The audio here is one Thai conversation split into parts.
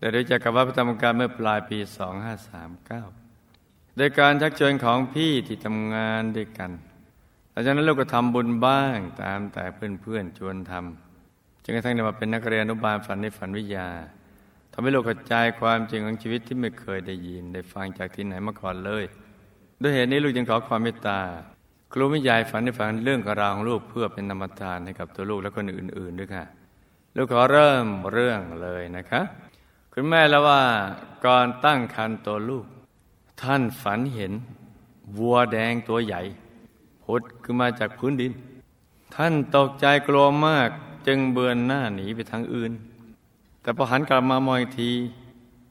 ได้รู้จักกับวัดประจำการเมื่อปลายปี 2539 โดยการชักชวนของพี่ที่ทำงานด้วยกันหลังจากนั้นลูกก็ทำบุญบ้างตามแต่เพื่อนๆชวนทำจนกระทั่งได้มาเป็นนักเรียนอนุบาลฝันในฝันวิทยาทำให้ลูกกระจายความจริงของชีวิตที่ไม่เคยได้ยิน ได้ฟังจากที่ไหนมาก่อนเลย ด้วยเหตุนี้ลูกจึงขอความเมตตาครูไม่ใหญ่ฝันในฝันเรื่องระรของลูกเพื่อเป็นนามทานให้กับตัวลูกและคนอื่น ๆด้วยค่ะ ลูกขอเริ่มเรื่องเลยนะคะ คุณแม่แล้วว่าก่อนตั้งครรภ์ตัวลูก ท่านฝันเห็น วัวแดงตัวใหญ่พุดขึ้นมาจากพื้นดิน ท่านตกใจกลัวมากจึงเบือนหน้าหนีไปทางอื่น แต่พอหันกลับมามองอีกที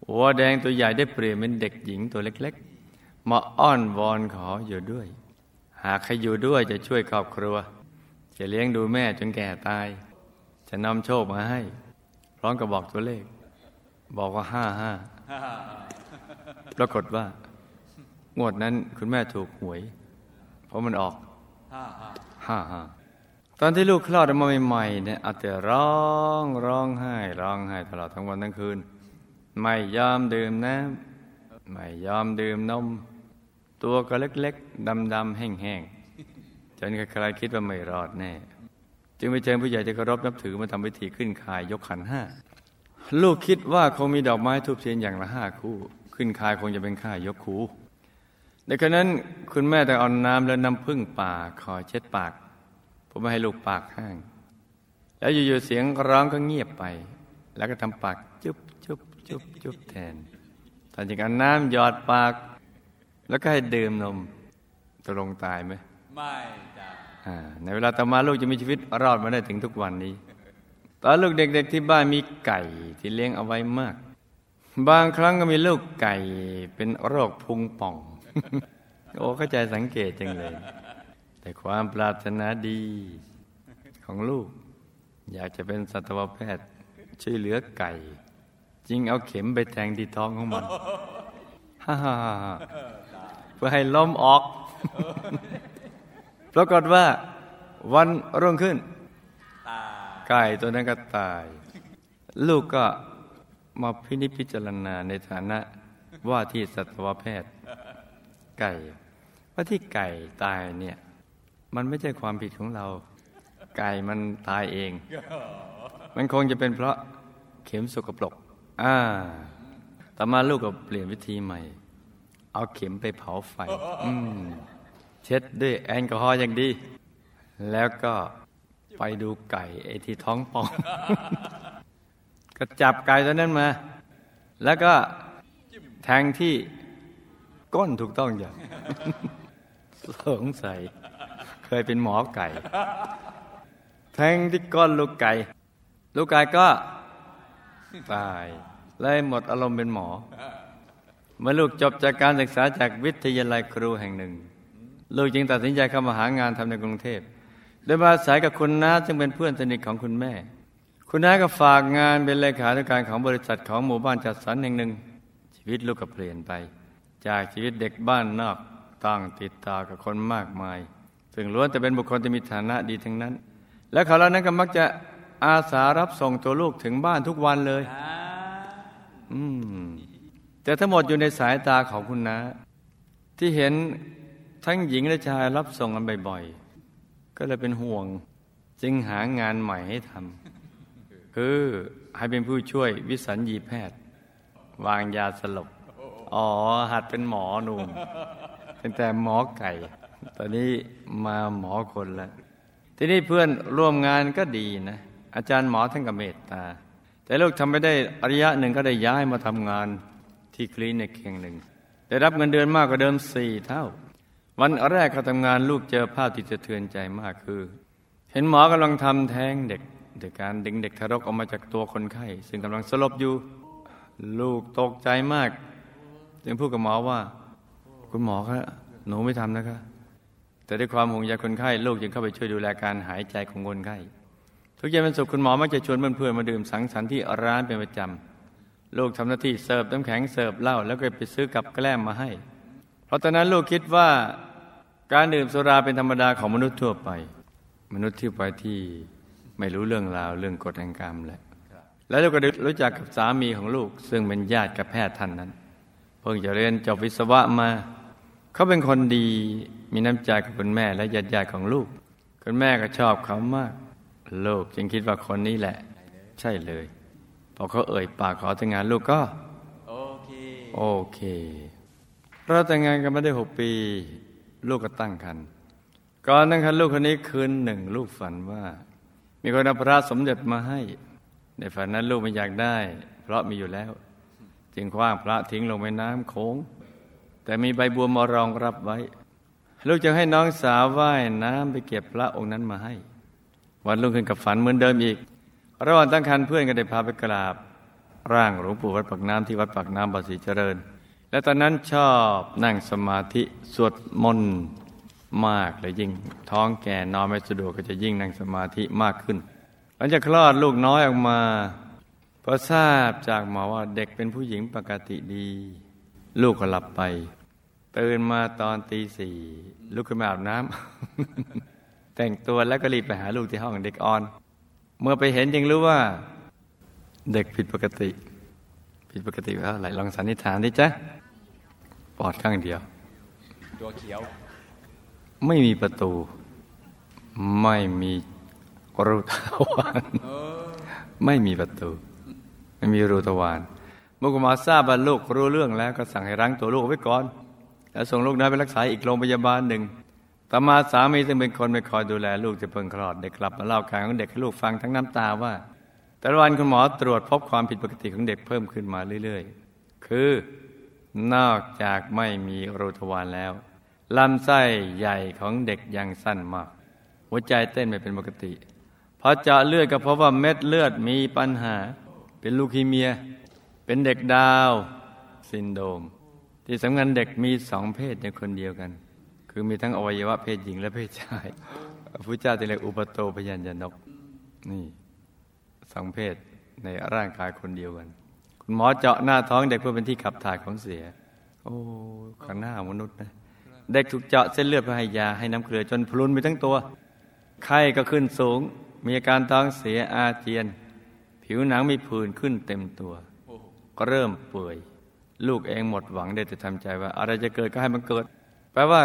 วัวแดงตัวใหญ่ได้เปลี่ยนเป็นเด็กหญิงตัวเล็กๆ มาอ้อนวอนขออยู่ด้วย หากใครอยู่ด้วยจะช่วยครอบครัว จะเลี้ยงดูแม่จนแก่ตาย จะนำโชคมาให้ พร้อมกับบอกตัวเลข บอกว่าห้าห้าปรากฏว่า งวดนั้นคุณแม่ถูกหวย เพราะมันออกห้าห้าตอนที่ลูกคลอดออกมาใหม่ๆเนี่ยอาจจะร้องร้องไห้ ร้องไห้ตลอดทั้งวันทั้งคืน ไม่ยอมดื่มน้ำไม่ยอมดื่มนม ตัวก็เล็กๆดำๆแห้งๆจนใครๆคิดว่าไม่รอดแน่ จึงไปเชิญผู้ใหญ่ที่เคารพนับถือมาทำพิธีขึ้นคายยกขันห้า ลูกคิดว่าคงมีดอกไม้ทูบเทียนอย่างละห้าคู่ ขึ้นคายคงจะเป็นค่ายกคูในขณะนั้นคุณแม่แต่เอาน้ำและน้ำพึ่งป่าขอเช็ดปากผมไม่ให้ลูกปากห้าง แล้วอยู่ๆเสียงร้องก็เงียบไป แล้วก็ทำปากจุ๊บจุ๊บจุ๊บจุ๊บแทนตอนจากนั้นน้ำหยอดปาก แล้วก็ให้ดื่มนมจะลงตายไหมไม่จ้ะในเวลาต่อมาลูกจะมีชีวิตรอดมาได้ถึงทุกวันนี้ ตอนลูกเด็ก ๆ ที่บ้านมีไก่ที่เลี้ยงเอาไว้มาก บางครั้งก็มีลูกไก่เป็นโรคพุงป่อง โอ้เข้าใจสังเกตจังเลย แต่ความปรารถนาดีของลูก อยากจะเป็นสัตวแพทย์ช่วยเหลือไก่จึงเอาเข็มไปแทงที่ท้องของมันฮ่าฮ่าพื่อให้ล้มออก ปรากฏว่าวันรุ่งขึ้น ไก่ตัวนั้นก็ตาย ลูกก็มาพินิจพิจารณาในฐานะว่าที่สัตวแพทย์ไก่ ว่าที่ไก่ตายเนี่ย มันไม่ใช่ความผิดของเรา ไก่มันตายเอง มันคงจะเป็นเพราะเข็มสกปรกอ่าต่อมาลูกก็เปลี่ยนวิธีใหม่ เอาเข็มไปเผาไฟเช็ดด้วยแอลกอฮอล์อย่างดี แล้วก็ ไปดูไก่ไอ้ที่ท้องป่อง ก็จับไก่ตัวนั้นมา แล้วก็แทงที่ก้นถูกต้องอย่างสงสัย เคยเป็นหมอไก่ แทงที่ก้นลูกไก่ ลูกไก่ก็ตายเลยหมดอารมณ์เป็นหมอ เมื่อลูกจบจากการศึกษาจากวิทยาลัยครูแห่งหนึ่ง ลูกจึงตัดสินใจเข้ามาหางานทำในกรุงเทพ โดยมาอาศัยกับคุณน้าซึ่งเป็นเพื่อนสนิทของคุณแม่ คุณน้าก็ฝากงานเป็นเลขาธิการของบริษัทของหมู่บ้านจัดสรรแห่งหนึ่ง ชีวิตลูกก็เปลี่ยนไป จากชีวิตเด็กบ้านนอกต้งติดต่อกับคนมากมาย ซึ่งล้วนแต่เป็นบุคคลที่มีฐานะดีทั้งนั้น และเขาเหล่านั้นก็มักจะอาสารับส่งตัวลูกถึงบ้านทุกวันเลย อืม แต่ทั้งหมดอยู่ในสายตาของคุณนะ ที่เห็นทั้งหญิงและชายรับส่งกันบ่อยๆ ก็เลยเป็นห่วง จึงหางานใหม่ให้ทำคือให้เป็นผู้ช่วยวิสัญญีแพทย์ วางยาสลบ อ๋อ หัดเป็นหมอหนุ่มเป็นแต่หมอไก่ ตอนนี้มาหมอคนแล้วทีนี้เพื่อนร่วมงานก็ดีนะ อาจารย์หมอท่านก็เมตตา แต่ลูกทำไม่ได้อริยะหนึ่งก็ได้ย้ายมาทำงานที่คลินิกแห่งหนึ่ง ได้รับเงินเดือนมากกว่าเดิมสี่เท่า วันแรกเขาทำงานลูกเจอภาพที่จะเทือนใจมากคือ เห็นหมอกำลังทำแท้งเด็กโดยการดึงเด็กทารกออกมาจากตัวคนไข้ ซึ่งกำลังสลบอยู่ ลูกตกใจมาก จึงพูดกับหมอว่า คุณหมอครับหนูไม่ทำนะคะ แต่ด้วยความห่วงใยคนไข้ลูกจึงเข้าไปช่วยดูแลการหายใจของคนไข้ทุกเย็นวันศุกร์คุณหมอมักจะชวนเพื่อนๆมาดื่มสังสรรค์ที่ร้านเป็นประจำลูกทำหน้าที่เสิร์ฟน้ำแข็งเสิร์ฟเหล้าแล้วก็ไปซื้อกับแกล้มมาให้ เพราะตอนนั้นลูกคิดว่า การดื่มสุราเป็นธรรมดาของมนุษย์ทั่วไป มนุษย์ที่ไปที่ไม่รู้เรื่องราวเรื่องกฎแห่งกรรมแหละแล้วลูกก็รู้จักกับสามีของลูก ซึ่งเป็นญาติกับแพทย์ท่านนั้น เพิ่งจะเรียนจบวิศวะมา เขาเป็นคนดีมีน้ำใจกับคุณแม่และญาติญาติของลูก คุณแม่ก็ชอบเขามาก ลูกจึงคิดว่าคนนี้แหละ ใช่เลย พอเขาเอ่ยปากขอแต่งงานลูกก็โอเคโอเค เราแต่งงานกันมาได้หกปี ลูกก็ตั้งครรภ์ก่อนนั้นคันลูกคนนี้คืนหนึ่งลูกฝันว่า มีคนเอาพระสมเด็จมาให้ ในฝันนั้นลูกไม่อยากได้ เพราะมีอยู่แล้ว จึงคว้างพระทิ้งลงไปน้ำโขงแต่มีใบบัวมารองรับไว้ ลูกจึงให้น้องสาวว่ายน้ำไปเก็บพระองค์นั้นมาให้ วันรุ่งขึ้นกับฝันเหมือนเดิมอีก ระหว่างตั้งครรภ์เพื่อนก็ได้พาไปกราบ ร่างหลวงปู่วัดปากน้ำที่วัดปากน้ำบาสีเจริญ และตอนนั้นชอบนั่งสมาธิสวดมนต์มากเลยยิ่ง ท้องแก่นอนไม่สะดวกก็จะยิ่งนั่งสมาธิมากขึ้น หลังจากคลอดลูกน้อยออกมาพอทราบจากหมอว่าเด็กเป็นผู้หญิงปกติดี ลูกก็หลับไป ตื่นมาตอนตีสี่ลูกขึ้นมาอาบน้ำแต่งตัวแล้วก็รีบไปหาลูกที่ห้องเด็กอ่อน เมื่อไปเห็นจึงรู้ว่า เด็กผิดปกติ ผิดปกติว่าอะไรลองสันนิษฐานดิจ๊ะปอดข้างเดียว ตัวเขียว ไม่มีประตู ไม่มีรูทวารไม่มีประตู ไม่มีรูทวารเมื่อคุณหมอทราบว่าลูกรู้เรื่องแล้วก็สั่งให้รั้งตัวลูกไว้ก่อน แล้วส่งลูกน้อยไปรักษาอีกโรงพยาบาลหนึ่งต่อมาสามีซึ่งเป็นคนไปคอยดูแลลูกจะเพิ่งคลอดเด็กกลับมาเล่าการของเด็กให้ลูกฟังทั้งน้ำตาว่า แต่ละวันคุณหมอตรวจพบความผิดปกติของเด็กเพิ่มขึ้นมาเรื่อยๆ คือนอกจากไม่มีรูทวารแล้วลำไส้ใหญ่ของเด็กยังสั้นมาก หัวใจเต้นไม่เป็นปกติพอเจาะเลือดก็เพบว่าเม็ดเลือดมีปัญหา เป็นลูคีเมีย เป็นเด็กดาวซินโดม ที่สำคัญเด็กมีสองเพศในคนเดียวกัน คือมีทั้งอวัยวะเพศหญิงและเพศชายพระเจ้าจะเรียกอุปโตพยัญชนกนี่ สองเพศในร่างกายคนเดียวกัน คุณหมอเจาะหน้าท้องเด็กเพื่อเป็นที่ขับถ่ายของเสีย โอ้ข้างหน้ามนุษย์นะ เด็กถูกเจาะเส้นเลือดเพื่อให้ยาให้น้ำเกลือจนพลุนไปทั้งตัว ไข้ก็ขึ้นสูง มีอาการท้องเสียอาเจียน ผิวหนังมีผื่นขึ้นเต็มตัว ก็เริ่มเปื่อย ลูกเองหมดหวังได้แต่ทำใจว่า อะไรจะเกิดก็ให้มันเกิด แปลว่า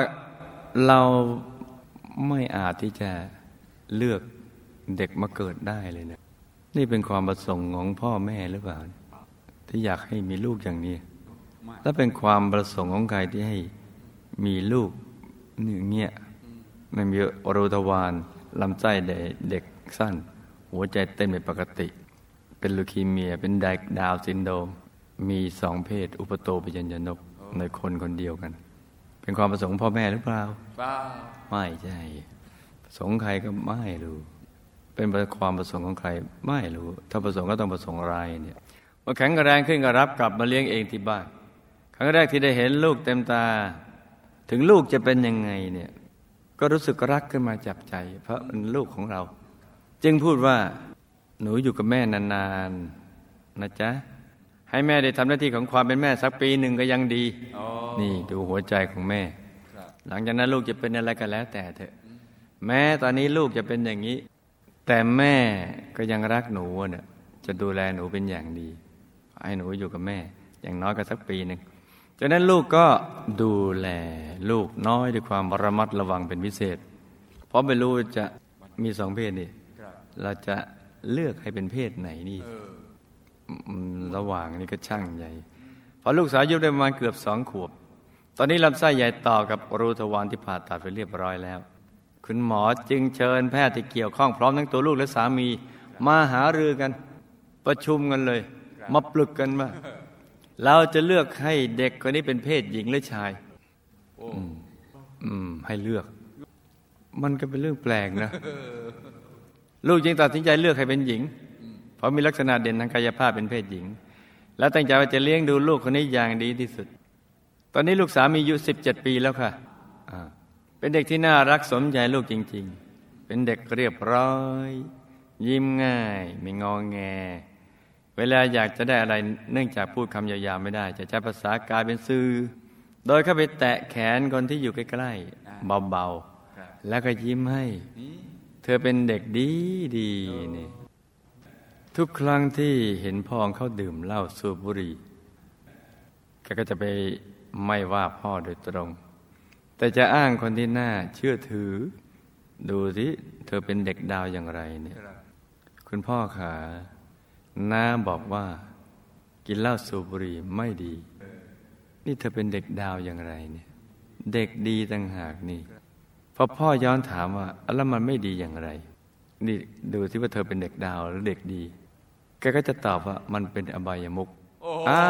เราไม่อาจที่จะเลือกเด็กมาเกิดได้เลยนะ นี่เป็นความประสงค์ของพ่อแม่หรือเปล่า ที่อยากให้มีลูกอย่างนี้และเป็นความประสงค์ของใครที่ให้มีลูกหนึ่งเงี้ยไม่มีโรทวารลำไส้เด็กสั้น หัวใจเต้นไม่ปกติ เป็นลูคีเมียเป็นไดดาวซินโดม มีสองเพศ อุปโตปยัญญนกในคนคนเดียวกัน เป็นความประสงค์พ่อแม่หรือเปล่า ไม่ใช่ประสงค์ใครก็ไม่รู้ เป็นความประสงค์ของใครไม่รู้ ถ้าประสงค์ก็ต้องประสงค์อะไรเนี่ยเมื่อแข็งแรงขึ้นก็รับกลับมาเลี้ยงเองที่บ้าน ครั้งแรกที่ได้เห็นลูกเต็มตา ถึงลูกจะเป็นยังไงเนี่ยก็รู้สึกรักขึ้นมาจับใจ เพราะเป็นลูกของเรา จึงพูดว่าหนูอยู่กับแม่นานๆนะจ๊ะให้แม่ได้ทำหน้าที่ของความเป็นแม่สักปีหนึ่งก็ยังดีนี่ดูหัวใจของแม่ หลังจากนั้นลูกจะเป็นอะไรก็แล้วแต่เถอะ แม้ตอนนี้ลูกจะเป็นอย่างนี้ แต่แม่ก็ยังรักหนูเนี่ยจะดูแลหนูเป็นอย่างดี ให้หนูอยู่กับแม่ อย่างน้อยก็สักปีหนึ่งจากนั้นลูกก็ดูแลลูกน้อยด้วยความระมัดระวังเป็นพิเศษ เพราะไม่รู้จะมีสองเพศนี่เราจะเลือกให้เป็นเพศไหนนี่ระหว่างนี้ก็ช่างใหญ่พอลูกสาวอายุได้ประมาณเกือบสองขวบ ตอนนี้ลำไส้ใหญ่ต่อกับรูทวารที่ผ่าตัดไปเรียบร้อยแล้ว คุณหมอจึงเชิญแพทย์ที่เกี่ยวข้องพร้อมทั้งตัวลูกและสามี มาหารือกัน ประชุมกันเลย มาปลึกกันว่าเราจะเลือกให้เด็กคนนี้เป็นเพศหญิงหรือชายอืมให้เลือก มันก็เป็นเรื่องแปลกนะ ลูกจึงตัดสินใจเลือกให้เป็นหญิง เพราะมีลักษณะเด่นทางกายภาพเป็นเพศหญิง แล้วตั้งใจว่าจะเลี้ยงดูลูกคนนี้อย่างดีที่สุด ตอนนี้ลูกสาวมีอายุสิบเจ็ดปีแล้วค่ะ เป็นเด็กที่น่ารักสมใจลูกจริง ๆ เป็นเด็กเรียบร้อย ยิ้มง่าย ไม่งองแง เวลาอยากจะได้อะไรเนื่องจากพูดคำยาวๆไม่ได้ จะใช้ภาษากายเป็นสื่อ โดยเข้าไปแตะแขนคนที่อยู่ใกล้ๆเบาๆแล้วก็ยิ้มให้ เธอเป็นเด็กดีดีนี่ทุกครั้งที่เห็นพ่อเขาดื่มเหล้าสูบบุหรี่ก็จะไปไม่ว่าพ่อโดยตรง แต่จะอ้างคนที่น่าเชื่อถือ ดูสิเธอเป็นเด็กดาวอย่างไรเนี่ย คุณพ่อขาน้าบอกว่า กินเหล้าสูบบุหรี่ไม่ดี นี่เธอเป็นเด็กดาวอย่างไรเนี่ย เด็กดีต่างหากนี่พอพ่อย้อนถามว่าแล้วมันไม่ดีอย่างไร นี่ดูที่ว่าเธอเป็นเด็กดาวหรือเด็กดี แกก็จะตอบว่ามันเป็นอบายมุกอ่า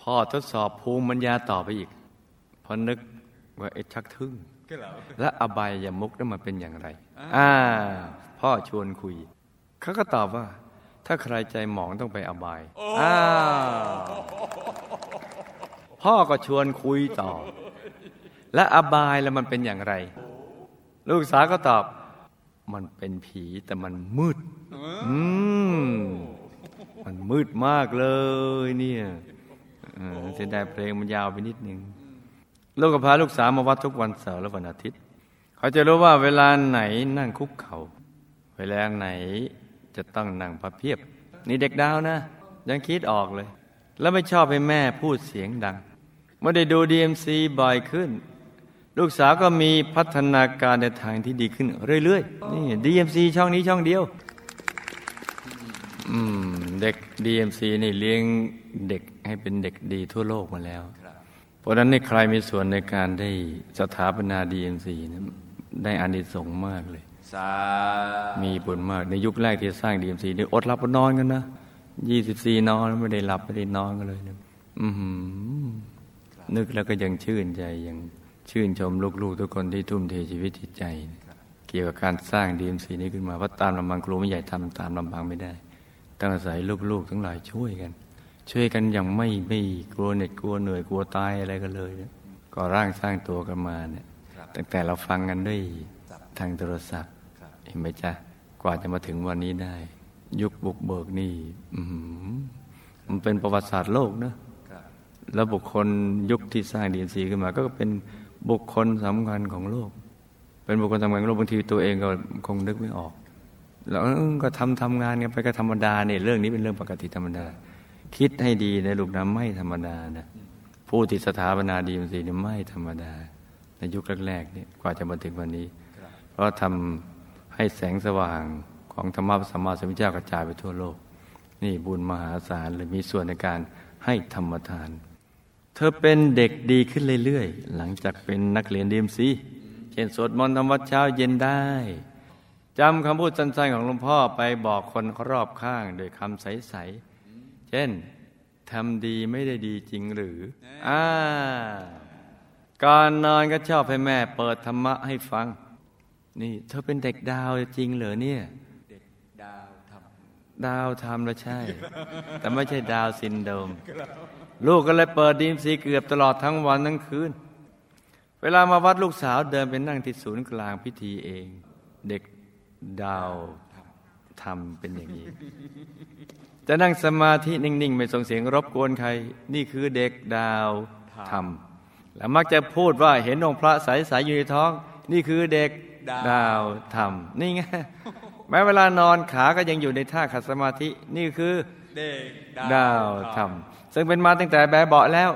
พ่อทดสอบภูมิปัญญาต่อไปอีก พอนึกว่าเอ็ชักทึ่งและอบายมุกนั้นมันเป็นอย่างไรอ่าพ่อชวนคุย เขาก็ตอบว่า ถ้าใครใจหมองต้องไปอบายอ่าพ่อก็ชวนคุยต่อ และอบายแล้วมันเป็นอย่างไร ลูกสาวก็ตอบ มันเป็นผีแต่มันมืด อืมมันมืดมากเลย เนี่ยเสียดายเพลงมันยาวไปนิดนึง ลูกก็พาลูกสาวมาวัดทุกวันเสาร์และวันอาทิตย์ เขาจะรู้ว่าเวลาไหนนั่งคุกเขา่าเวลาไหนจะต้องนั่งพับเพียบ นี่เด็กดาวนะ ยังคิดออกเลย แล้วไม่ชอบให้แม่พูดเสียงดังเมื่อได้ดู DMC บ่อยขึ้น ลูกสาวก็มีพัฒนาการในทางที่ดีขึ้นเรื่อยๆ นี่ DMC ช่องนี้ช่องเดียว อืม เด็ก DMC นี่เลี้ยงเด็กให้เป็นเด็กดีทั่วโลกมาแล้ว เพราะนั้นในใครมีส่วนในการได้สถาปนา DMC ได้อานิสงส์มากเลย มีบุญมากในยุคแรกที่สร้าง DMC นี่อดหลับอดนอนกันนะยี่สิบสี่นอนไม่ได้หลับไม่ได้นอนกันเลยนะอืนึกแล้วก็ยังชื่นใจยังชื่นชมลูกๆ ทุกคนที่ทุ่มเทชีวิตจิตใจ เกี่ยวกับการสร้างดีเอ็มซีนี้ขึ้นมาเพราะตามลำพังครูไม่ใหญ่ทำตามลำพังไม่ได้ ต้องอาศัยลูกๆทั้งหลายช่วยกัน ช่วยกันอย่างไม่ไม่กลัวเหน็ดกลัวเหนื่อยกลัวตายอะไรกันเลยนะก็ร่างสร้างตัวกันมาเนี่ยตั้งแต่เราฟังกันด้วยทางโทรศัพท์ เห็นไหมจ๊ะกว่าจะมาถึงวันนี้ได้ ยุคบุกเบิกนี่มันเป็นประวัติศาสตร์โลกนะแล้วบุคคลยุคที่สร้างดีเอ็นซีขึ้นมา ก็เป็นบุคคลสำคัญของโลก เป็นบุคคลสำคัญของโลกบางทีตัวเองก็คงนึกไม่ออก แล้วก็ทำทำงานกันไปก็ธรรมดาเนี่ยเรื่องนี้เป็นเรื่องปกติธรรมดา คิดให้ดีในลูกน้ำไม่ธรรมดานะผู้ที่สถาปนาดีมันสีนี่ไม่ธรรมดา ในยุคแรกๆนี่กว่าจะมาถึงวันนี้ เพราะทำให้แสงสว่างของธรรมะสัมมาสัมพุทธเจ้ากระจายไปทั่วโลก นี่บุญมหาศาลเลยมีส่วนในการให้ธรรมทาน เธอเป็นเด็กดีขึ้นเรื่อยๆ หลังจากเป็นนักเรียนดีมซีเช่นสวดมนต์ทำวัดเช้าเย็นได้จำคำพูดสั้นๆของหลวงพ่อไปบอกคนรอบข้างโดยคำใสๆ เช่นทำดีไม่ได้ดีจริงหรืออ่าก่อนนอนก็ชอบให้แม่เปิดธรรมะให้ฟัง นี่เธอเป็นเด็กดาวจริงเหรอเนี่ย เด็กดาวทำดาวทำแล้วใช่ แต่ไม่ใช่ดาวซินโดม ลูกก็เลยเปิดดีมสีเกือบตลอดทั้งวันทั้งคืน เวลามาวัดลูกสาวเดินไปนั่งที่ศูนย์กลางพิธีเอง เด็กดาวทำเป็นอย่างนี้ จะนั่งสมาธินิ่ง ๆ ไม่ส่งเสียงรบกวนใคร นี่คือเด็กดาวธรรม แล้วมักจะพูดว่าเห็นองค์พระใสๆอยู่ในท้อง นี่คือเด็กดาวธรรม นี่ไงแม้เวลานอนขาก็ยังอยู่ในท่าขัดสมาธิ นี่คือเด็กดาวธรรม ซึ่งเป็นมาตั้งแต่แบบเบาแล้ว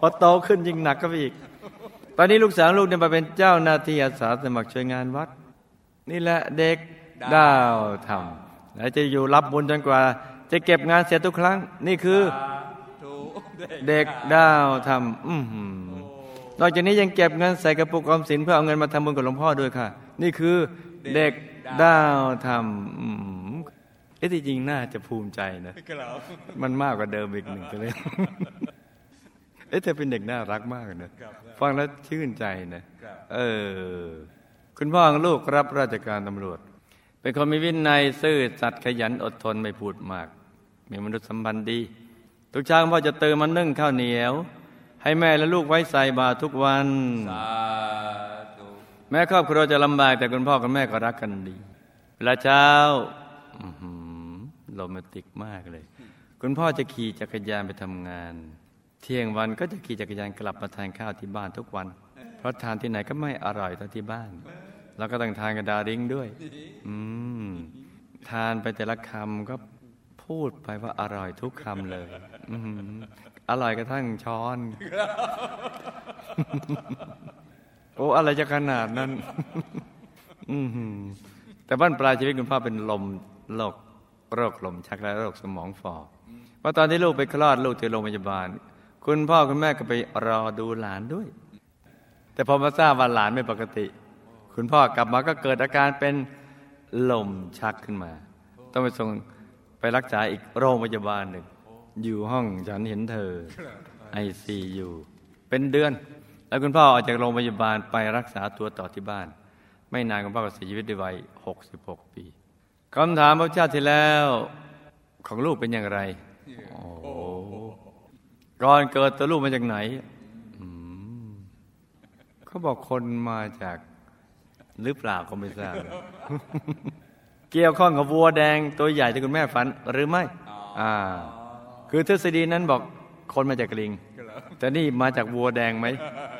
พอโตขึ้นยิ่งหนักก็ไปอีก ตอนนี้ลูกสาวลูกเนี่ยมาเป็นเจ้าหน้าที่อาสาสมัครช่วยงานวัด นี่แหละเด็กดาวธรรม และจะอยู่รับบุญจนกว่า จะเก็บงานเสร็จทุกครั้ง นี่คือ เด็กดาวทำอืนอกจากนี้ยังเก็บเงินใส่กระปุกออมสินเพื่อเอาเงินมาทำบุญกับหลวงพ่อด้วยค่ะ นี่คือเด็กดาวทำเอ้ที่จริงน่าจะภูมิใจนะมันมากกว่าเดิมอีกหนึ่งเลยเอ๊ะเธอเป็นเด็กน่ารักมากนะฟังแล้วชื่นใจนะเออ คุณพ่อของลูกรับราชการตำรวจ เป็นคนมีวินัยซื่อสัตย์ขยันอดทนไม่พูดมาก มีมนุษยสัมพันธ์ดี ทุกเช้าพ่อจะตื่นมานึ่งข้าวเหนียว ให้แม่และลูกไว้ใส่บาตรทุกวันสาธุแม้ครอบครัวจะลำบากแต่คุณพ่อกับแม่ก็รักกันดีเวลาเช้าอื้อหือโรแมนติกมากเลย คุณพ่อจะขี่จักรยานไปทำงาน เที่ยงวันก็จะขี่จักรยานกลับมาทานข้าวที่บ้านทุกวัน เพราะทานที่ไหนก็ไม่อร่อยเท่าที่บ้าน แล้วก็ต้องทานกับดาริงด้วย อืม ทานไปแต่ละคำก็พูดไปว่าอร่อยทุกคำเลยอร่อยกระทั่งช้อน โอ้อะไรจะขนาดนั้นแต่บ้านปลายชีวิตคุณพ่อเป็นลมโรคโรคลมชักและโรคสมองฝ่อเพราตอนที่ลูกไปคลอดลูกที่โรงพยาบาล คุณพ่อคุณแม่ก็ไปรอดูหลานด้วย แต่พอมาทราบว่าหลานไม่ปกติ คุณพ่อกลับมาก็เกิดอาการเป็น ลมชักขึ้นมา ต้องไปส่งไปรักษาอีกโรงพยาบาลหนึ่ง อยู่ห้องฉันเห็นเธอไอซียูเป็นเดือน แล้วคุณพ่อออกจากโรงพยาบาลไปรักษาตัวต่อที่บ้าน ไม่นานคุณพ่อก็เสียชีวิตด้วยวัย 66 ปีคำถามพระเจ้าที่แล้วของลูกเป็นอย่างไรโอ้โหก่อนเกิดตัวลูกมาจากไหนเขาบอกคนมาจาก หรือเปล่าก็ไม่ทราบ เกี่ยวข้องกับวัวแดงตัวใหญ่ที่คุณแม่ฝันหรือไม่อ่า คือทฤษฎีนั้นบอกคนมาจากลิง แต่นี่มาจากวัวแดงไหม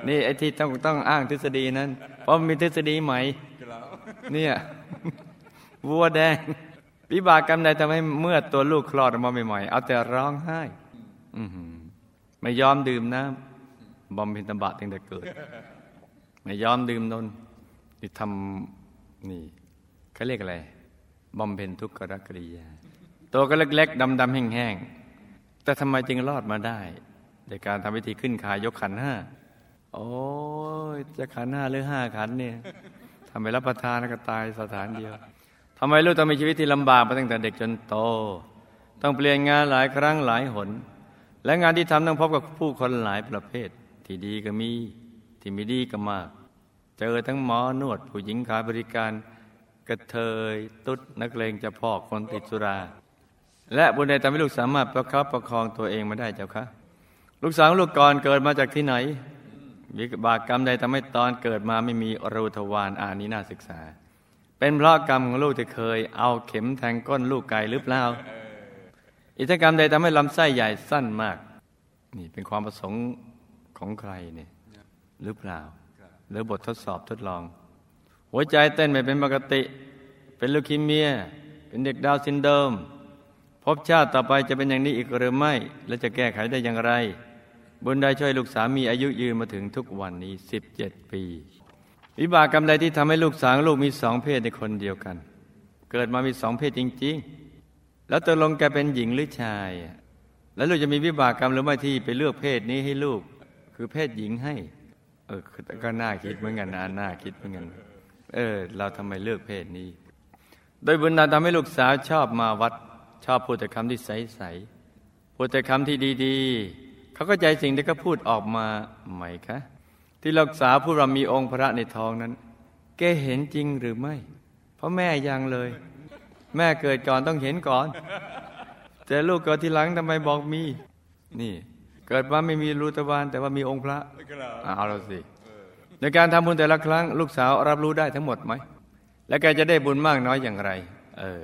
นี่ไอ้ที่ต้องต้องอ้างทฤษฎีนั้น เพราะมันมีทฤษฎีใหม่เนี่ยวัวแดงวิบากกรรมใดทำให้เมื่อตัวลูกคลอดออกมาใหม่ๆ เอาแต่ร้องไห้อื้อหือไม่ยอมดื่มน้ำบอมเพ็ญตบะตั้งแต่เกิด ไม่ยอมดื่มนนี่ทำนี่เขาเรียกอะไรบอมเพ็ญทุกขกริยา ตัวก็เล็กๆดำๆแห้งๆแต่ทำไมจึงรอดมาได้ในการทำวิธีขึ้นขายกขันห้าโอ้ยจะขันห้าหรือห้าขันเนี่ยทำไปรับประทานก็ตายสถานเดียวทำไมลูกต้องมีชีวิตที่ลำบากมาตั้งแต่เด็กจนโต ต้องเปลี่ยนงานหลายครั้งหลายหน และงานที่ทำต้องพบกับผู้คนหลายประเภท ที่ดีก็มี ที่ไม่ดีก็มาก เจอทั้งหมอนวดผู้หญิงขายบริการ กระเทยตุ๊ดนักเลงเจะพอกคนติดสุรา และบุญใดทำให้ลูกสามารถประคับประคองตัวเองมาได้เจ้าคะลูกสาวลูกก่อนเกิดมาจากที่ไหนวิบากกรรมใดทำให้ตอนเกิดมาไม่มีรูทวารอานี้น่าศึกษา เป็นเพราะกรรมของลูกที่เคย เอาเข็มแทงก้นลูกไก่หรือเปล่าอิทธิกรรมใดทำให้ลำไส้ใหญ่สั้นมาก นี่เป็นความประสงค์ของใครเนี่ยหรือเปล่า หรือบททดสอบทดลอง หัวใจเต้นไม่เป็นปกติ เป็นลูคีเมีย เป็นเด็กดาวซินโดรมพบชาติต่อไปจะเป็นอย่างนี้อีกหรือไม่ และจะแก้ไขได้อย่างไร บุญใดช่วยลูกสามีอายุยืนมาถึงทุกวันนี้ 17 ปี วิบากกรรมใดที่ทำให้ลูกสาวลูกมีสองเพศในคนเดียวกัน เกิดมามีสองเพศจริง ๆ แล้วตกลงแกเป็นหญิงหรือชาย แล้วลูกจะมีวิบากกรรมหรือไม่ที่ไปเลือกเพศนี้ให้ลูก คือเพศหญิงให้ เออก็น่าคิดเหมือนกันนะน่าคิดเหมือนกัน เออ เราทำไมเลือกเพศนี้ โดยบุญนาทำให้ลูกสาวชอบมาวัด ชอบพูดแต่คำที่ใสๆพูดแต่คำที่ดีๆ เขาก็ใจสิ่งที่เขาพูดออกมาไหมคะ ที่ลูกสาวพูดว่ามีองค์พระในท้องนั้น แกเห็นจริงหรือไม่ เพราะแม่ยังเลย แม่เกิดก่อนต้องเห็นก่อน แต่ลูกเกิดทีหลังทำไมบอกมี นี่ เกิดมาไม่มีรูตะวันแต่ว่ามีองค์พระเอาเราสิในการทำบุญแต่ละครั้ง ลูกสาวรับรู้ได้ทั้งหมดไหม และแกจะได้บุญมากน้อยอย่างไร เออ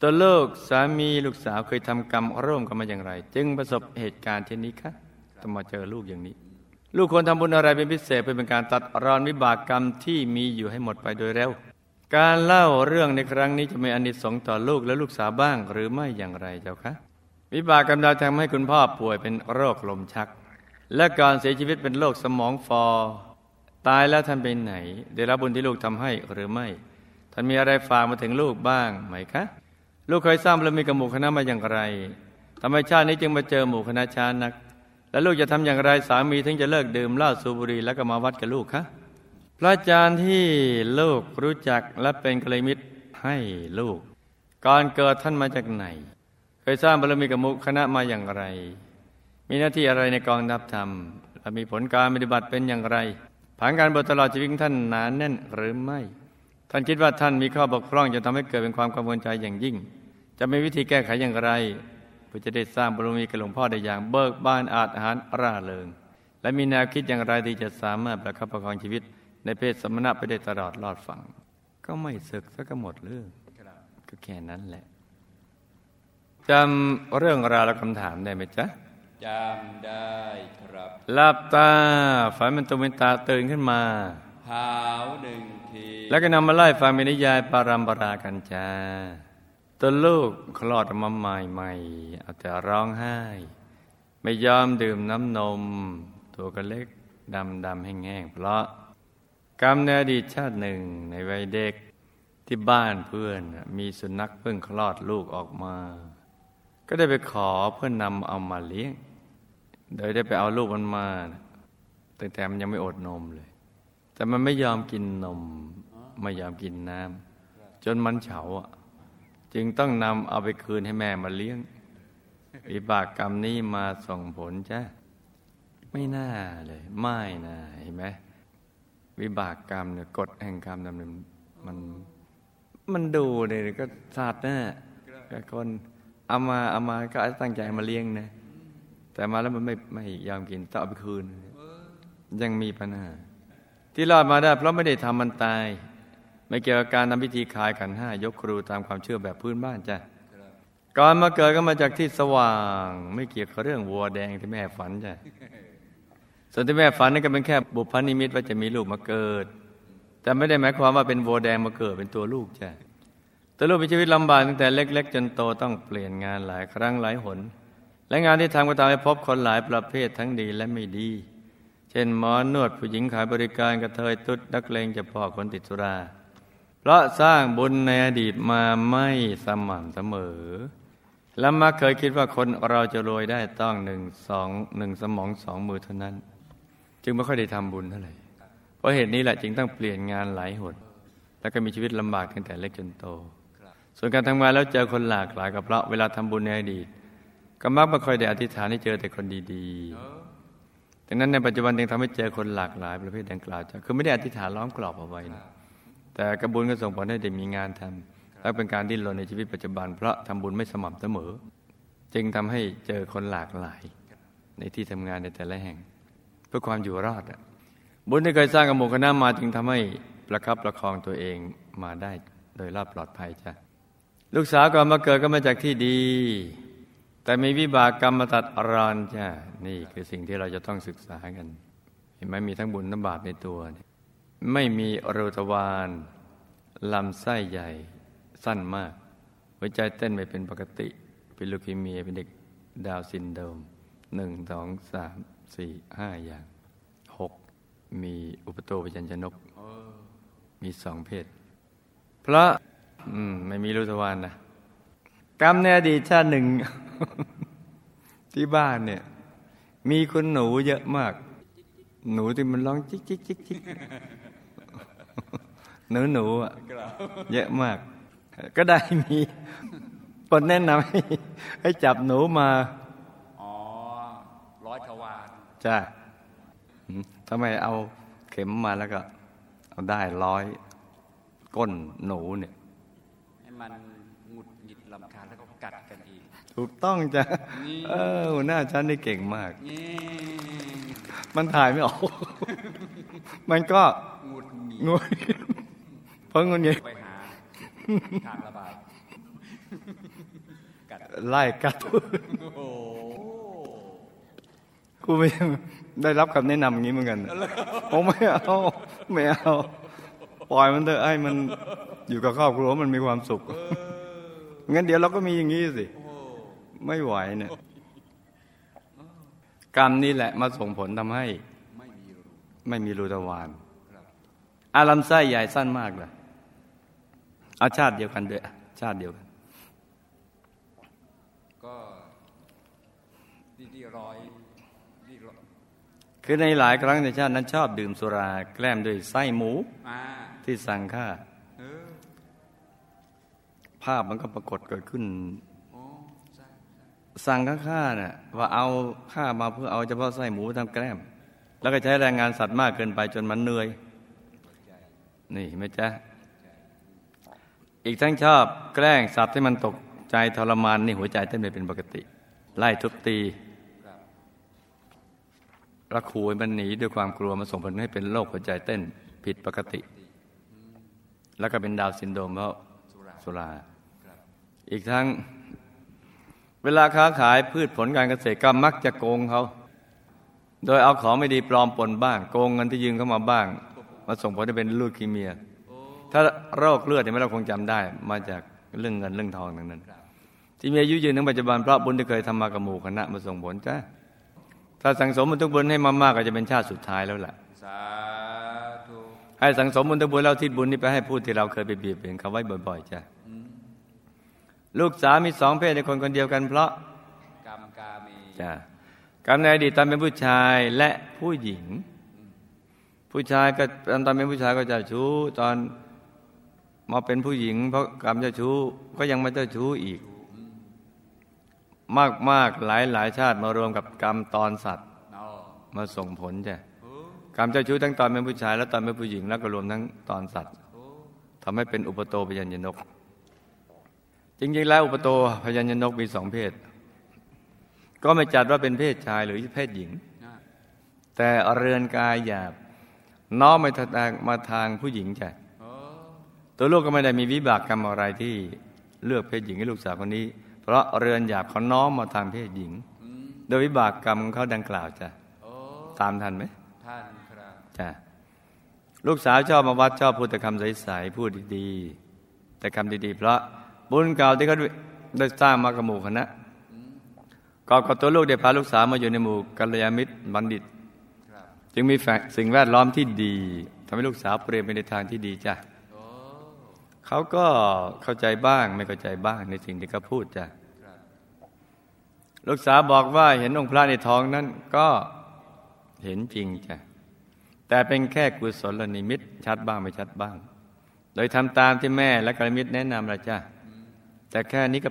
ตัวลูกสามีลูกสาวเคยทำกรรมร่วมกันมาอย่างไร จึงประสบเหตุการณ์เช่นนี้คะต้องมาเจอลูกอย่างนี้ ลูกควรทำบุญอะไรเป็นพิเศษเพื่อเป็นการตัดรอนวิบากกรรมที่มีอยู่ให้หมดไปโดยเร็ว การเล่าเรื่องในครั้งนี้จะมีอานิสงส์ต่อลูกและลูกสาวบ้าง หรือไม่อย่างไรเจ้าคะ วิบากกรรมใดทำให้คุณพ่อป่วยเป็นโรคลมชัก และการเสียชีวิตเป็นโรคสมองฟอ ตายแล้วท่านไปไหน ได้รับบุญที่ลูกทำให้หรือไม่ ท่านมีอะไรฝากมาถึงลูกบ้างไหมคะ ลูกเคยสร้างบารมีกับหมู่คณะมาอย่างไรทำไมชาตินี้จึงมาเจอหมู่คณะชานัก และลูกจะทำอย่างไรสามีถึงจะเลิกดื่มเหล้าสูบบุหรี่แล้วก็มาวัดกับลูกคะพระอาจารย์ที่ลูกรู้จักและเป็นกลยมิตรให้ลูก ก่อนเกิดท่านมาจากไหน สร้างบารมีกับมู่คณะมาอย่างไร มีหน้าที่อะไรในกองทัพธรรมและมีผลการปฏิบัติเป็นอย่างไรผังการบทตลอดชีวิตท่านหนานแน่นหรือไม่ ท่านคิดว่าท่านมีข้อบกพร่องจะทำให้เกิดเป็นความกังวลใจอย่างยิ่ง จะมีวิธีแก้ไขอย่างไรเพื่อจะได้สร้างบารมีกับหลวงพ่อได้อย่าง เบิกบานอาจหารร่าเริง และมีแนวคิดอย่างไรที่จะสามารถประคับประคองชีวิต ในเพศสมณะไปได้ตลอดรอดฝั่งก็ไม่ศึกสักหมดเรื่องก็แค่นั้นแหละ จำเรื่องราวและคำถามได้ไหมจ๊ะจำได้ครับหลับตาฝันมันตุเป็นตาตื่นขึ้นมาหาวหนึ่งที แล้วก็นำมาไล่ฟังเมนิยายปารัมปรากันจ้าตัวลูกคลอดออกมาใหม่ๆเอาแต่ร้องไห้ ไม่ยอมดื่มน้ำนม ตัวก็เล็กดำดำแห้งๆเพราะกรรมในอดีตชาติหนึ่งในวัยเด็กที่บ้านเพื่อนมีสุนัขเพิ่งคลอดลูกออกมา ก็ได้ไปขอเพื่อนนำเอามาเลี้ยง โดยได้ไปเอาลูกมันมาตั้งแต่มันยังไม่อดนมเลย แต่มันไม่ยอมกินนม ไม่ยอมกินน้ำจนมันเฉาอะ จึงต้องนำเอาไปคืนให้แม่มาเลี้ยงวิบากกรรมนี้มาส่งผลจ้ะไม่น่าเลย ไม่น่าเห็นไหมวิบากกรรมเนี่ยกฎแห่งกรรมนั้นมันมันดูเลยก็สัตว์นะคน เอามาเอามาก็ตั้งใจมาเลี้ยงนะ แต่มาแล้วมันไม่ไม่ยอมกินต้องเอาไปคืน ยังมีปัญหา ที่รอดมาได้ เพราะไม่ได้ทำมันตาย ไม่เกี่ยวกับการทำพิธีคลายขันห้ายกครูตามความเชื่อแบบพื้นบ้านจ้ะก่อนมาเกิดก็มาจากที่สว่าง ไม่เกี่ยวกับเรื่องวัวแดงที่แม่ฝันจ้ะส่วนที่แม่ฝันนั่นก็เป็นแค่บุพนิมิตว่าจะมีลูกมาเกิด แต่ไม่ได้หมายความว่าเป็นวัวแดงมาเกิดเป็นตัวลูกจ้ะ ตัวลูกมีชีวิตลำบากตั้งแต่เล็ก ๆ จนโตต้องเปลี่ยนงานหลายครั้งหลายหน และงานที่ทำก็ทำให้พบคนหลายประเภททั้งดีและไม่ดี เช่นหมอนวดผู้หญิงขายบริการกระเทยตุ๊ดนักเลงจะพ่อคนติดสุรา เพราะสร้างบุญในอดีตมาไม่สม่ำเสมอ และมักเคยคิดว่าคนเราจะรวยได้ต้องหนึ่งสองหนึ่งสมองสองมือเท่านั้น จึงไม่ค่อยได้ทำบุญเท่าไหร่เพราะเหตุนี้แหละจึงต้องเปลี่ยนงานหลายหนแล้วก็มีชีวิตลำบากตั้งแต่เล็กจนโต ส่วนการทำงานแล้วเจอคนหลากหลายกับเพราะเวลาทำบุญในอดีตก็มักไม่ค่อยได้อธิษฐานให้เจอแต่คนดีๆดังนั้นในปัจจุบันจึงทำให้เจอคนหลากหลายประเภทดังกล่าวจะคือไม่ได้อธิษฐานล้อมกรอบเอาไว้นะแต่กระบุญก็ส่งผลให้ได้มีงานทำและเป็นการดิ้นรนในชีวิตปัจจุบัน เพราะทำบุญไม่สม่ำเสมอ จึงทำให้เจอคนหลากหลาย ในที่ทำงานในแต่ละแห่ง เพื่อความอยู่รอดบุญที่เคยสร้างกับหมู่คณะมาจึงทำให้ประคับประคองตัวเองมาได้โดยรอดปลอดภัยจ้ะ ลูกสาวก่อนมาเกิดก็มาจากที่ดี แต่มีวิบากกรรมมาตัดอรอนจ้ะนี่คือสิ่งที่เราจะต้องศึกษากัน เห็นไหมมีทั้งบุญทั้งบาปในตัว ไม่มีอรุทวานลำไส้ใหญ่สั้นมาก หัวใจเต้นไม่เป็นปกติ เป็นลูคีเมียเป็นเด็กดาวซินโดมหนึ่งสองสามสี่ห้าอย่างหกมีอุปโตปยัญชนกมีสองเพศ พระ อืม ไม่มีรุทวานนะกรรมในอดีตชาติหนึ่ง ที่บ้านเนี่ย มีคนหนูเยอะมาก หนูที่มันร้องจิกจิกจิกจิกหนูหนูอะเยอะมาก ก็ได้มีคนแนะนำให้ให้จับหนูมาจ้าทำไมเอาเข็มมาแล้วก็ เอาได้ร้อยก้นหนูเนี่ยให้ มันหงุดหงิดลำคาญแล้วก็กัดกันอีก ถูกต้องจ้ะเออหัวหน้าฉันนี่เก่งมาก มันถ่ายไม่ออก มันก็งุดหงิดงุดเพราะงุดหงิดไปหาทางระบายไล่กัดโอ้กูไม่ได้รับคำแนะนำอย่างนี้เหมือนกันผมไม่เอาไม่เอา ปล่อยมันเถอะไอ้มัน อยู่กับครอบครัวมันมีความสุขงั้นเดี๋ยวเราก็มีอย่างนี้สิไม่ไหวเนี่ยกรรมนี่แหละมาส่งผลทำให้ไม่มีรูตะวานอารัมไส้ใหญ่สั้นมากเลยเอาชาติเดียวกันเด้อชาติเดียวกัน ก็ดีร้อยคือในหลายครั้งในชาตินั้นชอบดื่มสุรา แกล้มด้วยไส้หมูที่สั่งฆ่า ภาพมันก็ปรากฏเกิดขึ้นสั่งฆ่าเนี่ยว่าเอาฆ่ามาเพื่อเอาเฉพาะไส้หมูทำแกล้ม แล้วก็ใช้แรงงานสัตว์มากเกินไปจนมันเหนื่อย นี่ไหมจ๊ะ อีกทั้งชอบแกล้งสัตว์ให้มันตกใจทรมานในหัวใจเต้นไม่เป็นปกติ ไล่ทุบตีระคูให้มันหนีด้วยความกลัวมาส่งผลให้เป็นโรคหัวใจเต้นผิดปกติ แล้วก็เป็นดาวน์ซินโดรมเพราะสุรา อีกทั้ง เวลาค้าขายพืชผลการเกษตรก็มักจะโกงเขาโดยเอาของไม่ดีปลอมปนบ้าง โกงเงินที่ยืมเข้ามาบ้าง มาส่งผลให้เป็นลูกคีเมีย ถ้าโรคเลือดเนี่ยไม่เราคงจำได้ มาจากเรื่องเงินเรื่องทองทั้งนั้น ที่มีอายุยืนถึงปัจจุบันเพราะบุญที่เคยทำมากับหมู่คณะมาส่งผลจ้าถ้าสังสมบุญทุกบุญให้มากๆก็จะเป็นชาติสุดท้ายแล้วแหละสาธุให้สังสมบุญทุกบุญแล้วทิศบุญนี้ไปให้ผู้ที่เราเคยไปเบียดเบียนเขาไว้บ่อยๆจ้ะ ลูกสาวมีสองเพศในคนคนเดียวกัน เพราะกรรมกามีจ้ะกรรมในอดีตตอนเป็นผู้ชายและผู้หญิง ผู้ชายก็ตอนเป็นผู้ชายก็เจ้าชู้ตอนมาเป็นผู้หญิง เพราะกรรมเจ้าชู้ก็ยังมาเจ้าชู้อีก มากมากหลายหลายชาติมารวมกับกรรมตอนสัตว์ มาส่งผลจ้ะกรรมเจ้าชู้ทั้งตอนเป็นผู้ชาย และตอนเป็นผู้หญิงแล้วก็รวมทั้งตอนสัตว์ทำให้เป็นอุปโตปยัญญนก จริงๆแล้วอุปโตพยัญญนกมีสองเพศ ก็ไม่จัดว่าเป็นเพศชายหรือเพศหญิง แต่เรือนกายหยาบน้อมมาทางมาทางผู้หญิงจ้ะตัวลูกก็ไม่ได้มีวิบากกรรมอะไรที่เลือกเพศหญิงให้ลูกสาวคนนี้พราะเรือนหยาบเขาน้อมมาทางเพศหญิง โดยวิบากกรรมของเขาดังกล่าวจ้ะตามทันไหมทันครับจ้ะลูกสาวชอบมาวัดชอบพูดแต่คำใสๆพูดดีๆ แต่คำดีๆ เพราะ บุญเก่าที่เขาได้สร้างมากระหมู่คณะกอบกับตัวลูกได้พาลูกสาวมาอยู่ในหมู่กัลยาณมิตรบัณฑิต จึงมีสิ่งแวดล้อมที่ดีทำให้ลูกสาวเปลี่ยนไปในทางที่ดีจ้ะเขาก็เข้าใจบ้างไม่เข้าใจบ้างในสิ่งที่เขาพูดจ้ะลูกสาวบอกว่าเห็นองค์พระในท้องนั้นก็เห็นจริงจ้ะแต่เป็นแค่กุศลนิมิตชัดบ้างไม่ชัดบ้าง โดยทำตามที่แม่และกรมิตรแนะนำละจ้ะ แต่แค่นี้ก็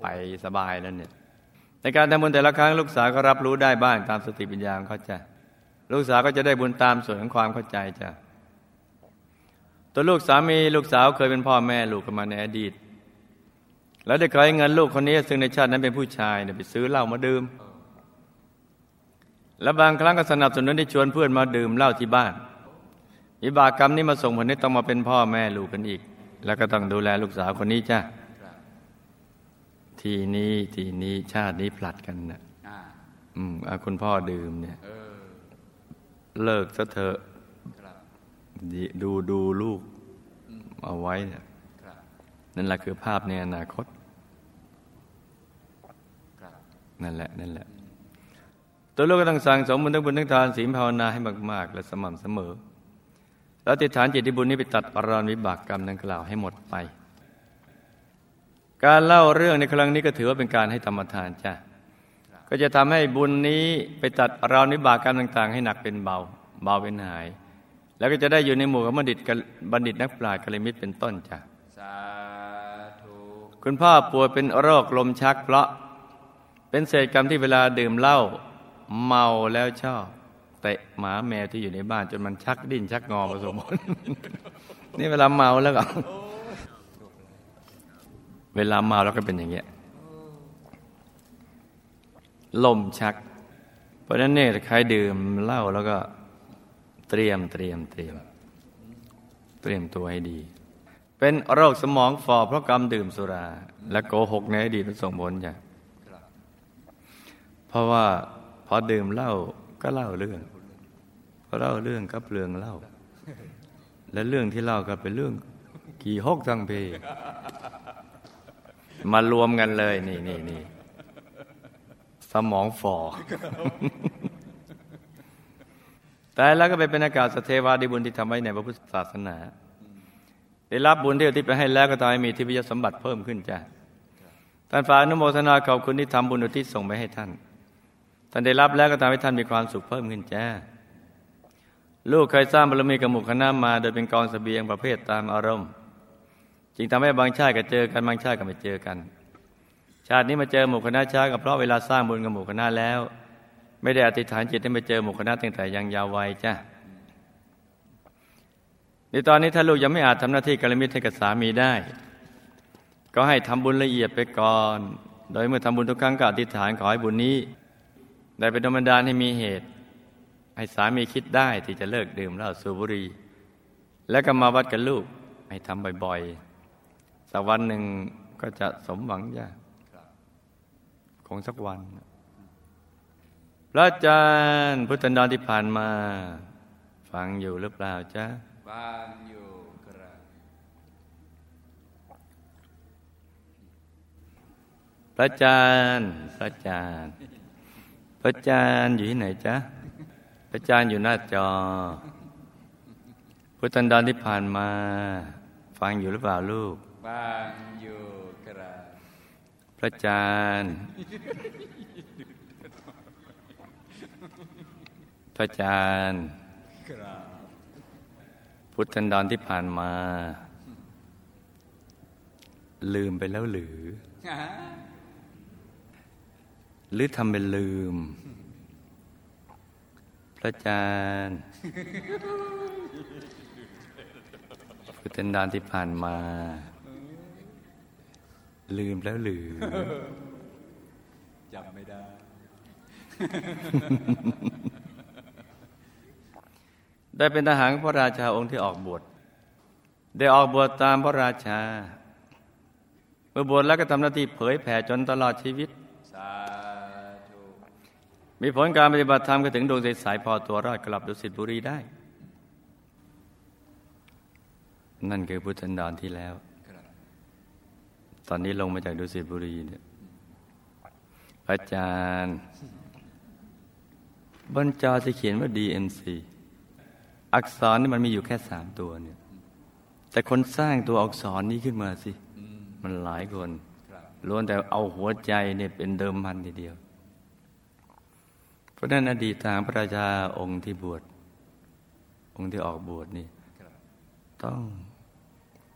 ไปสบายแล้วเนี่ยในการทำบุญแต่ละครั้งลูกสาวก็รับรู้ได้บ้างตามสติปัญญาของเขาจ้ะลูกสาวก็จะได้บุญตามส่วนของความเข้าใจจ้ะตัวลูกสามีลูกสาวเคยเป็นพ่อแม่ลูกกันมาในอดีต แล้วได้เคยเงินลูกคนนี้ ซึ่งในชาตินั้นเป็นผู้ชายเนี่ยไปซื้อเหล้ามาดื่ม แล้วบางครั้งก็สนับสนุนได้ชวนเพื่อนมาดื่มเหล้าที่บ้านวิบากกรรมนี้มาส่งผลให้ต้องมาเป็นพ่อแม่ลูกกันอีก แล้วก็ต้องดูแลลูกสาวคนนี้จ้า ทีนี้ทีนี้ชาตินี้ผลัดกันนะอืมคุณพ่อดื่มเนี่ยเลิกซะเถอะดูดูลูกเอาไว้เนี่ยนั่นแหละคือภาพในอนาคตนั่นแหละนั่นแหละ ตัวลูกก็ต้องสั่งสมบุญทั้งบุญทั้งทานศีลภาวนาให้มาก ๆ และสม่ำเสมอ แล้วติดฐานจิตที่บุญนี้ไปตัดอรอนวิบากกรรมดังกล่าวให้หมดไป การเล่าเรื่องในครั้งนี้ก็ถือว่าเป็นการให้ธรรมทานจ้ะก็จะทำให้บุญนี้ไปตัดอรอนวิบากกรรมต่าง ๆ ให้หนักเป็นเบา เบาเป็นหาย แล้วก็จะได้อยู่ในหมู่กับบัณฑิตบัณฑิตนักปราชญ์กัลยมิตรเป็นต้นจ้ะคุณพ่อป่วยเป็นโรคลมชักเพราะ เป็นเศษกรรมที่เวลาดื่มเหล้าเมาแล้วชอบเตะหมาแมวที่อยู่ในบ้าน จนมันชักดิ้นชักงอผสมผลนี่เวลาเมาแล้วก็ เวลาเมาแล้วก็เป็นอย่างเงี้ยลมชัก เพราะนั้นเนี่ยใครดื่มเหล้าแล้วก็เตรียมเตรียมเตรียม เตรียมตัวให้ดี เป็นโรคสมองฝ่อเพราะกรรมดื่มสุรา และโกหกในอดีตมันส่งผลอย่างเพราะว่าพอดื่มเหล้าก็เล่าเรื่องพอเล่าเรื่องก็เปลืองเล่าและเรื่องที่เล่าก็เป็นเรื่องกี่หกทั้งเพ มารวมกันเลย นี่นี่นี่สมองฝ่อแต่แล้วก็ไปเป็นอากาศสเทวาดีบุญที่ทำไว้ในพระพุทธศาสนา ได้รับบุญที่อุทิศไปให้แล้วก็ทำให้มีทิพยสมบัติเพิ่มขึ้นจ้ะท่านฝาอนุโมทนาขอบคุณที่ทำบุญอุทิศส่งไปให้ท่าน ท่านได้รับแล้วก็ทำให้ท่านมีความสุขเพิ่มขึ้นแจ้ลูกเคยสร้างบารมีกับหมู่คณะมา โดยเป็นกองสเสบียงประเภทตามอารมณ์ จึงทำให้บางชาติก็เจอกันบางชาติก็ไม่เจอกัน ชาตินี้มาเจอหมู่คณะช้าก็เพราะเวลาสร้างบุญกับหมู่คณะแล้ว ไม่ได้อธิษฐานจิตให้มาเจอหมู่คณะตั้งแต่ยังยาววัยจ้ะในตอนนี้ถ้าลูกยังไม่อาจทำหน้าที่กัลมิตรให้กับสามีได้ ก็ให้ทำบุญละเอียดไปก่อน โดยเมื่อทำบุญทุกครั้งก็อธิษฐานขอให้บุญนี้ ได้เป็นธรรมดาให้มีเหตุ ให้สามีคิดได้ที่จะเลิกดื่มเหล้าสูบบุหรี่และก็มาวัดกับลูกให้ทำบ่อยๆ สักวันหนึ่งก็จะสมหวังยากคงสักวัน พระอาจารย์พุทธันดรที่ผ่านมา ฟังอยู่หรือเปล่าจ๊ะฟังอยู่ครับพระอาจารย์พระอาจารย์ พระอาจารย์อยู่ที่ไหนจ๊ะพระอาจารย์อยู่หน้าจอ พุทธันดรที่ผ่านมา ฟังอยู่หรือเปล่าลูก ฟังอยู่ครับพระอาจารย์ พระอาจารย์ พุทธันดรที่ผ่านมา ลืมไปแล้วหรือ หรือทำเป็นลืม พระอาจารย์พุทธันดรที่ผ่านมา ลืมแล้วหรือจำไม่ได้ ได้เป็นทหารพระราชาองค์ที่ออกบวชได้ออกบวชตามพระราชา เมื่อบวชแล้วก็ทำหน้าที่เผยแผ่จนตลอดชีวิตสาธุมีผลการปฏิบัติธรรมก็ถึงดวงใสๆพอตัวรอดกลับดุสิตบุรีได้ นั่นคือพุทธันดรที่แล้วครับ ตอนนี้ลงมาจากดุสิตบุรีเนี่ยพระอาจารย์ บนจอจะเขียนว่า DMC อักษรนี่มันมีอยู่แค่สามตัวเนี่ย แต่คนสร้างตัวอักษรนี้ขึ้นมาสิ มันหลายคนล้วนแต่เอาหัวใจเนี่ยเป็นเดิมพันทีเดียว เพราะนั้นอดีตทางพระราชาองค์ที่บวช องค์ที่ออกบวชนี่ ต้อง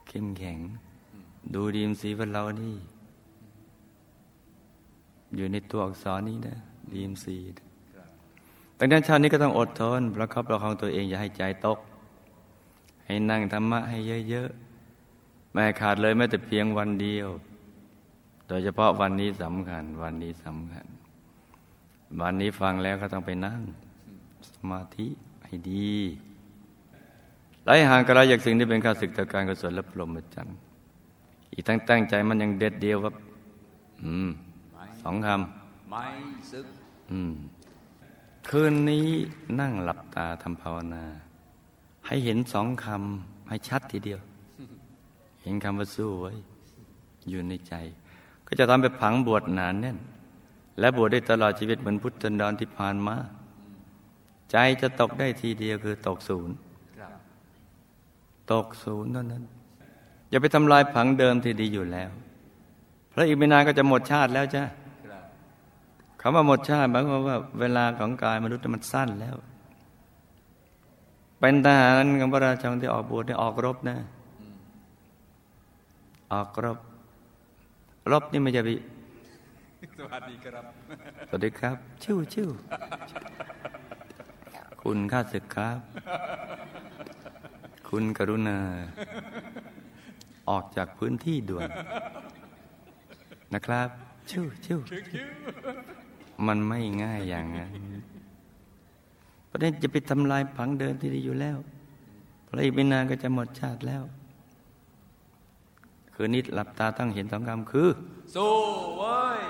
เข้มแข็ง ดูดีมสีว่าเรานี่ อยู่ในตัวอักษรนี้นะดีมสีดังนั้นชาตินี้ก็ต้องอดทนประคับประคองตัวเองอย่าให้ใจตก ให้นั่งธรรมะให้เยอะๆไม่ขาดเลยแม้แต่เพียงวันเดียว โดยเฉพาะวันนี้สำคัญ วันนี้สำคัญ วันนี้ฟังแล้วก็ต้องไปนั่ง สมาธิให้ดีไล่ห่างกระไรจากสิ่งที่เป็นข้าศึกต่อการกุศลและพรหมจรรย์ อีกทั้งตั้งใจมันยังเด็ดเดียวครับ อืมไม่สองคไม่ซึกำอืม คืนนี้นั่งหลับตาทำภาวนา ให้เห็นสองคำให้ชัดทีเดียว เห็นคำว่าสู้ไว้ อยู่ในใจ ก็จะทำไปผังบวชหนานแน่น และบวชได้ตลอดชีวิตเหมือนพุทธันดรที่ผ่านมาใจจะตกได้ทีเดียวคือตกศูนย์ครับตกศูนย์เท่านั้น อย่าไปทำลายผังเดิมที่ดีอยู่แล้ว เพราะอีกไม่นานก็จะหมดชาติแล้วจ้าครับคำว่าหมดชาติหมายความว่าเวลาของกายมนุษย์มันสั้นแล้ว เป็นทหารของพระราชาที่ออกบวชเนี่ยออกรบนะ ออกรบ รบนี่ไม่จะไปสวัสดีครับ สวัสดีครับ ชิวชิวคุณข้าศึกครับ คุณกรุณา ออกจากพื้นที่ด่วน นะครับ ชิวชิวมันไม่ง่ายอย่างนั้นเพราะฉะนั้นจะไปทำลายผังเดิมที่ดีอยู่แล้วเพราะอีกไม่นานก็จะหมดชาติแล้ว คืนนี้หลับตาตั้งเห็นสองคำคือสู้เว้ย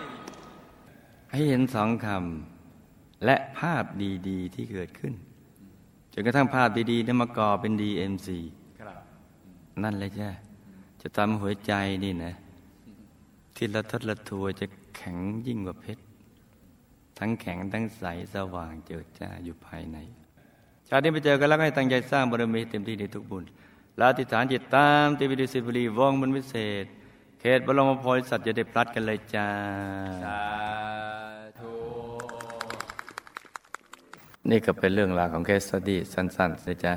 ให้เห็นสองคำและภาพดี ๆ ที่เกิดขึ้นจนกระทั่งภาพดีๆได้มาก่อเป็น DMC ครับนั่นเลยจ้ะ จะทำหัวใจนี่นะ ที่ละทดละทัวจะแข็งยิ่งกว่าเพชร ทั้งแข็งทั้งใสสว่างเจิดจ้าอยู่ภายใน ชาตินี้ไปเจอกันแล้วก็ให้ตั้งใจสร้างบารมีเต็มที่ในทุกบุญและอธิษฐานจิตตามติวิดิสิบุรีวงบนวิเศษ เขตบรมโพธิสัตว์จะได้พลัดกันเลยจ้าสาธุนี่ก็เป็นเรื่องราวของเคสสตี้สั้นๆนะจ๊ะ